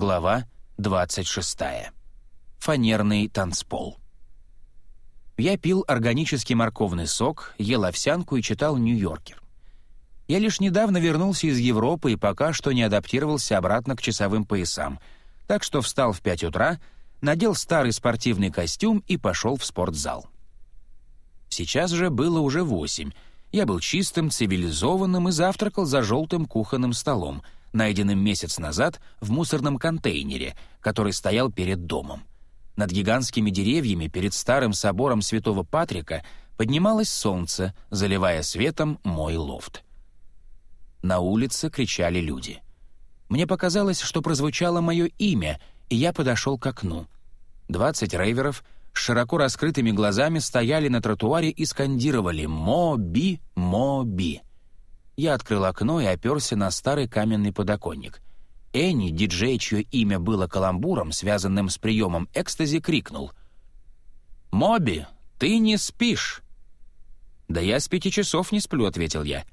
Глава 26. Фанерный танцпол. Я пил органический морковный сок, ел овсянку и читал «Нью-Йоркер». Я лишь недавно вернулся из Европы и пока что не адаптировался обратно к часовым поясам, так что встал в 5 утра, надел старый спортивный костюм и пошел в спортзал. Сейчас же было уже восемь. Я был чистым, цивилизованным и завтракал за желтым кухонным столом, найденным месяц назад в мусорном контейнере, который стоял перед домом. Над гигантскими деревьями перед старым собором Святого Патрика поднималось солнце, заливая светом мой лофт. На улице кричали люди. Мне показалось, что прозвучало мое имя, и я подошел к окну. Двадцать рейверов с широко раскрытыми глазами стояли на тротуаре и скандировали «Моби! Моби!». Я открыл окно и оперся на старый каменный подоконник. Энни, диджей, чье имя было каламбуром, связанным с приемом экстази, крикнул. «Моби, ты не спишь!» «Да я с пяти часов не сплю», — ответил я.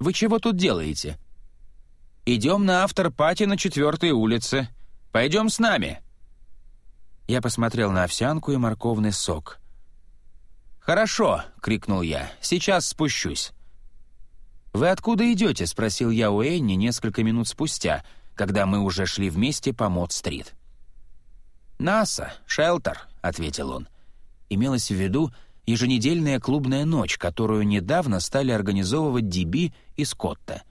«Вы чего тут делаете?» «Идем на автор-пати на четвертой улице. Пойдем с нами». Я посмотрел на овсянку и морковный сок. «Хорошо», — крикнул я, — «сейчас спущусь». «Вы откуда идете?» — спросил я у Энни несколько минут спустя, когда мы уже шли вместе по Мод-стрит. «НАСА, Шелтер», — ответил он. Имелось в виду еженедельная клубная ночь, которую недавно стали организовывать Диби и Скотта.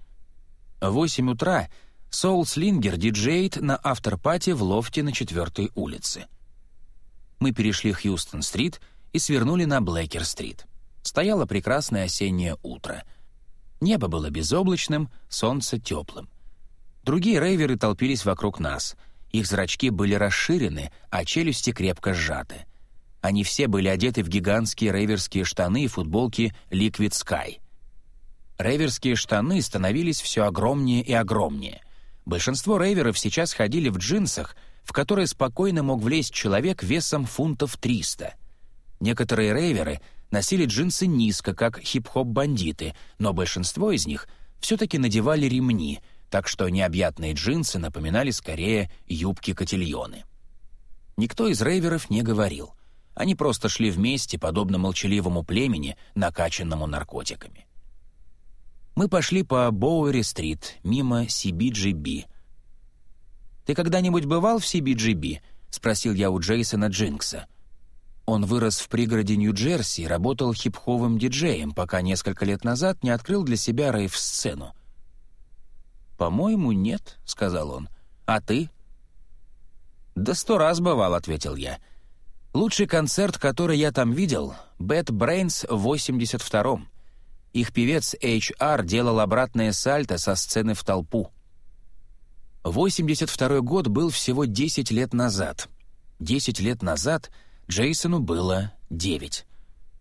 В восемь утра Соул Слингер диджеет на автор-пати в лофте на четвертой улице. Мы перешли Хьюстон-стрит и свернули на Блэкер-стрит. Стояло прекрасное осеннее утро. Небо было безоблачным, солнце теплым. Другие рейверы толпились вокруг нас. Их зрачки были расширены, а челюсти крепко сжаты. Они все были одеты в гигантские рейверские штаны и футболки Liquid Sky. Рейверские штаны становились все огромнее и огромнее. Большинство рейверов сейчас ходили в джинсах, в которые спокойно мог влезть человек весом фунтов 300. Некоторые рейверы носили джинсы низко, как хип-хоп-бандиты, но большинство из них все-таки надевали ремни, так что необъятные джинсы напоминали скорее юбки-котильоны. Никто из рейверов не говорил. Они просто шли вместе, подобно молчаливому племени, накачанному наркотиками. Мы пошли по Боуэри-стрит, мимо CBGB. «Ты когда-нибудь бывал в CBGB?» — спросил я у Джейсона Джинкса. Он вырос в пригороде Нью-Джерси и работал хип-ховым диджеем, пока несколько лет назад не открыл для себя рейв-сцену. «По-моему, нет», — сказал он. «А ты?» «Да сто раз бывал», — ответил я. «Лучший концерт, который я там видел — Bad Brains в 82-м. Их певец HR делал обратное сальто со сцены в толпу. 82 год был всего 10 лет назад. 10 лет назад Джейсону было 9.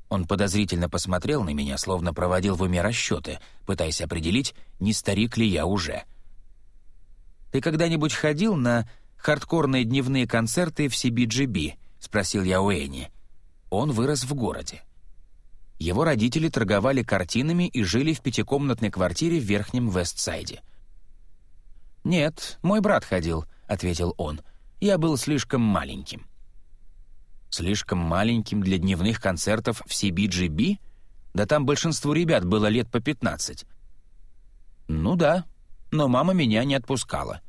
Он подозрительно посмотрел на меня, словно проводил в уме расчеты, пытаясь определить, не старик ли я уже. «Ты когда-нибудь ходил на хардкорные дневные концерты в CBGB?» — спросил я у Энни. Он вырос в городе. Его родители торговали картинами и жили в пятикомнатной квартире в Верхнем Вестсайде. «Нет, мой брат ходил», — ответил он. «Я был слишком маленьким». «Слишком маленьким для дневных концертов в CBGB? Да там большинству ребят было лет по пятнадцать». «Ну да, но мама меня не отпускала».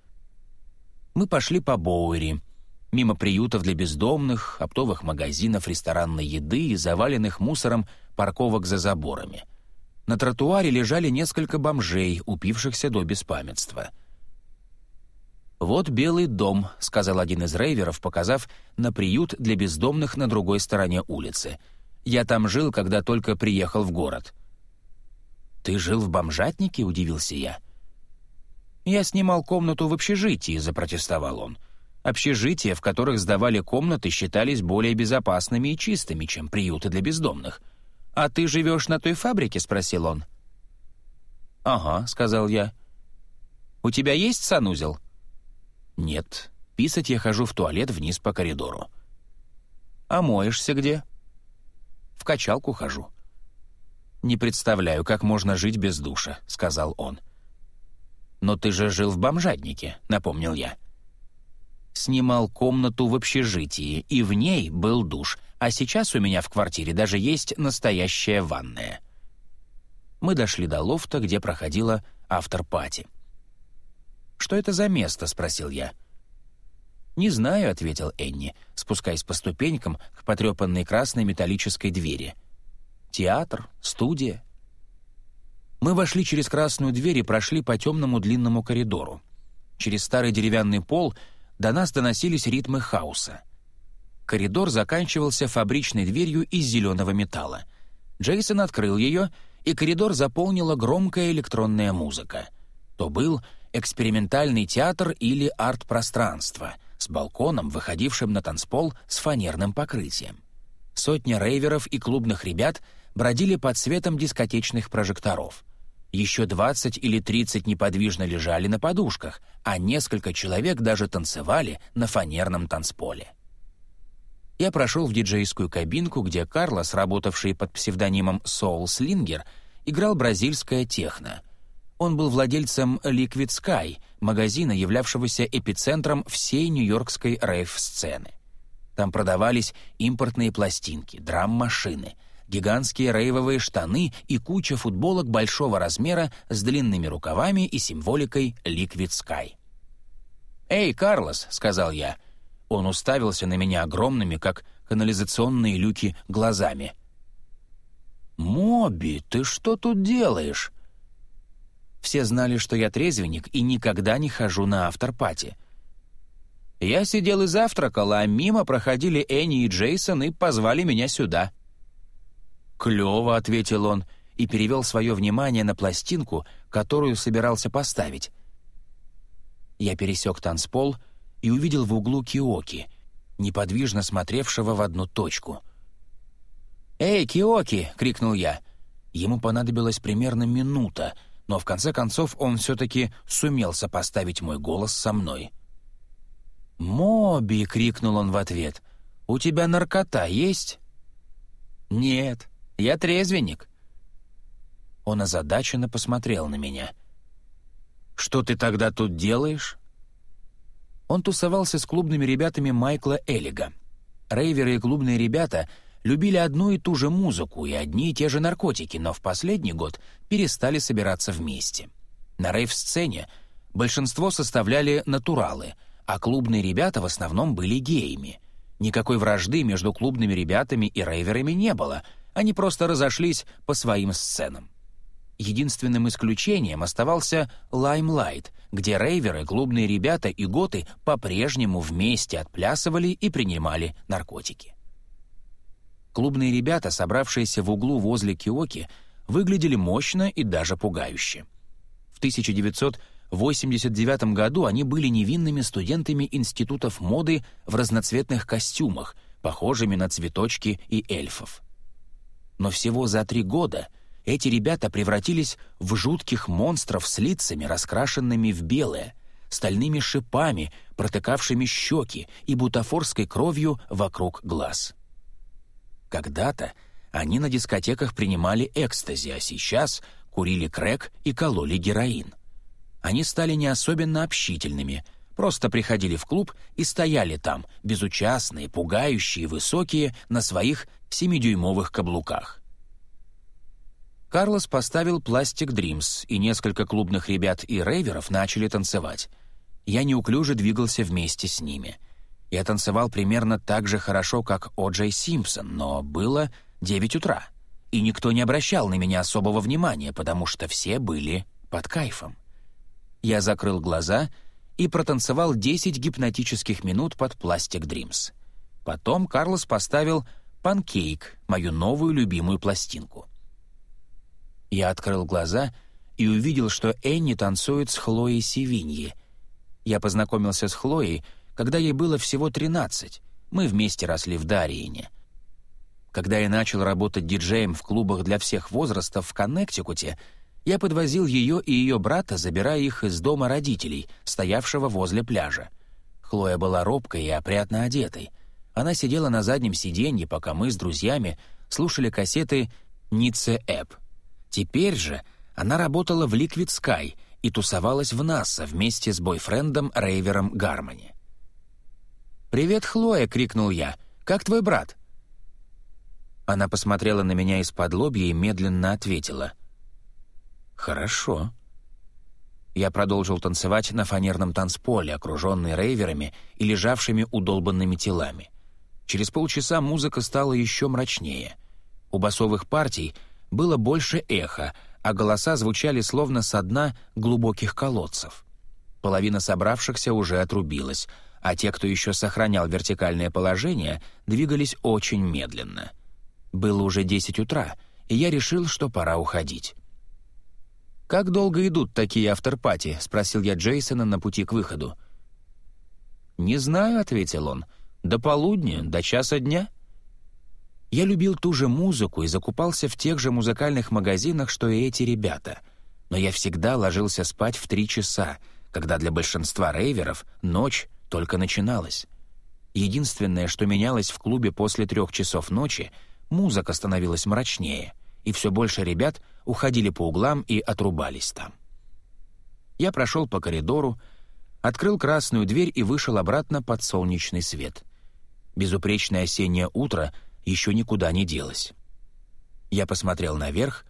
Мы пошли по Боуэри, мимо приютов для бездомных, оптовых магазинов ресторанной еды и заваленных мусором парковок за заборами. На тротуаре лежали несколько бомжей, упившихся до беспамятства. «Вот белый дом», — сказал один из рейверов, показав на приют для бездомных на другой стороне улицы. «Я там жил, когда только приехал в город». «Ты жил в бомжатнике?» — удивился я. «Я снимал комнату в общежитии», — запротестовал он. Общежития, в которых сдавали комнаты, считались более безопасными и чистыми, чем приюты для бездомных. «А ты живешь на той фабрике?» — спросил он. «Ага», — сказал я. «У тебя есть санузел?» «Нет. Писать я хожу в туалет вниз по коридору». «А моешься где?» «В качалку хожу». «Не представляю, как можно жить без душа», — сказал он. «Но ты же жил в бомжатнике», — напомнил я. снимал комнату в общежитии, и в ней был душ, а сейчас у меня в квартире даже есть настоящая ванная. Мы дошли до лофта, где проходила автор-пати. «Что это за место?» — спросил я. «Не знаю», — ответил Энни, спускаясь по ступенькам к потрепанной красной металлической двери. «Театр? Студия?» Мы вошли через красную дверь и прошли по темному длинному коридору. Через старый деревянный пол до нас доносились ритмы хаоса. Коридор заканчивался фабричной дверью из зеленого металла. Джейсон открыл ее, и коридор заполнила громкая электронная музыка. То был экспериментальный театр или арт-пространство с балконом, выходившим на танцпол с фанерным покрытием. Сотня рейверов и клубных ребят бродили под светом дискотечных прожекторов. Еще 20 или 30 неподвижно лежали на подушках, а несколько человек даже танцевали на фанерном танцполе. Я прошел в диджейскую кабинку, где Карлос, работавший под псевдонимом Soul Slinger, играл бразильское техно. Он был владельцем Liquid Sky, магазина, являвшегося эпицентром всей нью-йоркской рейв-сцены. Там продавались импортные пластинки, драм-машины — гигантские рейвовые штаны и куча футболок большого размера с длинными рукавами и символикой Liquid Sky. «Эй, Карлос!» — сказал я. Он уставился на меня огромными, как канализационные люки, глазами. «Моби, ты что тут делаешь?» Все знали, что я трезвенник и никогда не хожу на авторпати. Я сидел и завтракал, а мимо проходили Энни и Джейсон и позвали меня сюда. «Клево», — ответил он и перевел свое внимание на пластинку, которую собирался поставить. Я пересек танцпол и увидел в углу Киоки, неподвижно смотревшего в одну точку. «Эй, Киоки!» — крикнул я. Ему понадобилась примерно минута, но в конце концов он все-таки сумел сопоставить мой голос со мной. «Моби!» — крикнул он в ответ. «У тебя наркота есть?» «Нет», я трезвенник». Он озадаченно посмотрел на меня. «Что ты тогда тут делаешь?» Он тусовался с клубными ребятами Майкла Эллига. Рейверы и клубные ребята любили одну и ту же музыку и одни и те же наркотики, но в последний год перестали собираться вместе. На рейв-сцене большинство составляли натуралы, а клубные ребята в основном были геями. Никакой вражды между клубными ребятами и рейверами не было — они просто разошлись по своим сценам. Единственным исключением оставался «Лаймлайт», где рейверы, клубные ребята и готы по-прежнему вместе отплясывали и принимали наркотики. Клубные ребята, собравшиеся в углу возле Киоки, выглядели мощно и даже пугающе. В 1989 году они были невинными студентами институтов моды в разноцветных костюмах, похожими на цветочки и эльфов. Но всего за три года эти ребята превратились в жутких монстров с лицами, раскрашенными в белое, стальными шипами, протыкавшими щеки и бутафорской кровью вокруг глаз. Когда-то они на дискотеках принимали экстази, а сейчас курили крэк и кололи героин. Они стали не особенно общительными, просто приходили в клуб и стояли там, безучастные, пугающие, высокие, на своих семидюймовых каблуках. Карлос поставил «Пластик Дримс», и несколько клубных ребят и рейверов начали танцевать. Я неуклюже двигался вместе с ними. Я танцевал примерно так же хорошо, как О. Джей Симпсон, но было 9 утра, и никто не обращал на меня особого внимания, потому что все были под кайфом. Я закрыл глаза и протанцевал 10 гипнотических минут под «Пластик Дримс». Потом Карлос поставил «Панкейк», мою новую любимую пластинку. Я открыл глаза и увидел, что Энни танцует с Хлоей Севиньи. Я познакомился с Хлоей, когда ей было всего 13. Мы вместе росли в Дариене. Когда я начал работать диджеем в клубах для всех возрастов в Коннектикуте, я подвозил ее и ее брата, забирая их из дома родителей, стоявшего возле пляжа. Хлоя была робкой и опрятно одетой. Она сидела на заднем сиденье, пока мы с друзьями слушали кассеты «Ницце Эп». Теперь же она работала в Liquid Sky и тусовалась в НАСА вместе с бойфрендом Рейвером Гармони. «Привет, Хлоя!» — крикнул я. «Как твой брат?» Она посмотрела на меня из-под лобья и медленно ответила. «Хорошо». Я продолжил танцевать на фанерном танцполе, окруженный рейверами и лежавшими удолбанными телами. Через полчаса музыка стала еще мрачнее. У басовых партий было больше эха, а голоса звучали словно со дна глубоких колодцев. Половина собравшихся уже отрубилась, а те, кто еще сохранял вертикальное положение, двигались очень медленно. Было уже десять утра, и я решил, что пора уходить. «Как долго идут такие авторпати?» — спросил я Джейсона на пути к выходу. «Не знаю», — ответил он. «До полудня, до часа дня». Я любил ту же музыку и закупался в тех же музыкальных магазинах, что и эти ребята. Но я всегда ложился спать в три часа, когда для большинства рейверов ночь только начиналась. Единственное, что менялось в клубе после трех часов ночи, музыка становилась мрачнее, и все больше ребят — уходили по углам и отрубались там. Я прошел по коридору, открыл красную дверь и вышел обратно под солнечный свет. Безупречное осеннее утро еще никуда не делось. Я посмотрел наверх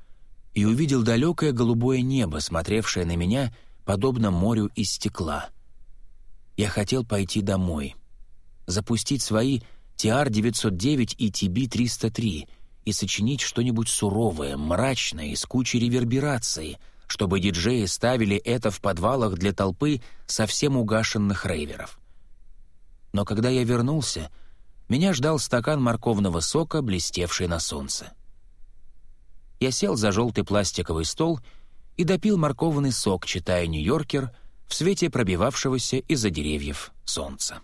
и увидел далекое голубое небо, смотревшее на меня, подобно морю из стекла. Я хотел пойти домой, запустить свои TR-909 и TB-303 и сочинить что-нибудь суровое, мрачное, из кучи реверберации, чтобы диджеи ставили это в подвалах для толпы совсем угашенных рейверов. Но когда я вернулся, меня ждал стакан морковного сока, блестевший на солнце. Я сел за желтый пластиковый стол и допил морковный сок, читая «Нью-Йоркер» в свете пробивавшегося из-за деревьев солнца.